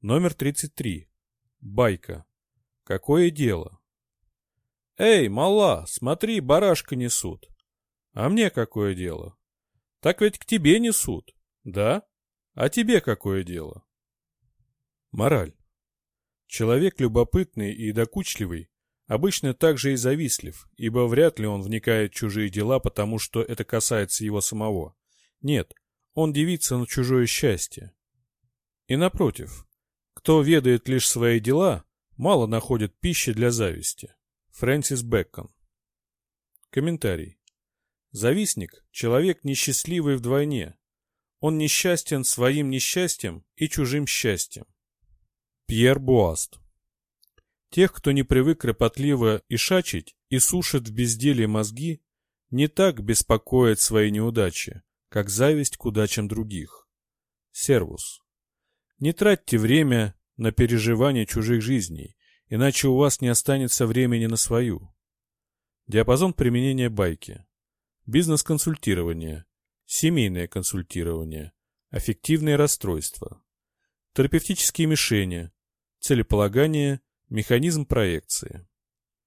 Номер 33. Байка. Какое дело? Эй, мала, смотри, барашка несут. А мне какое дело? Так ведь к тебе несут, да? А тебе какое дело? Мораль. Человек любопытный и докучливый обычно также и завистлив, ибо вряд ли он вникает в чужие дела, потому что это касается его самого. Нет, он дивится на чужое счастье. И напротив, кто ведает лишь свои дела, мало находит пищи для зависти. Фрэнсис Бэкон. Комментарий. Завистник – человек несчастливый вдвойне. Он несчастен своим несчастьем и чужим счастьем. Пьер Буаст. Тех, кто не привык кропотливо ишачить и сушит в безделье мозги, не так беспокоит свои неудачи, как зависть к удачам других. Сервус. Не тратьте время на переживание чужих жизней, иначе у вас не останется времени на свою. Диапазон применения байки. Бизнес-консультирование, семейное консультирование, аффективные расстройства, терапевтические мишени, целеполагание, механизм проекции.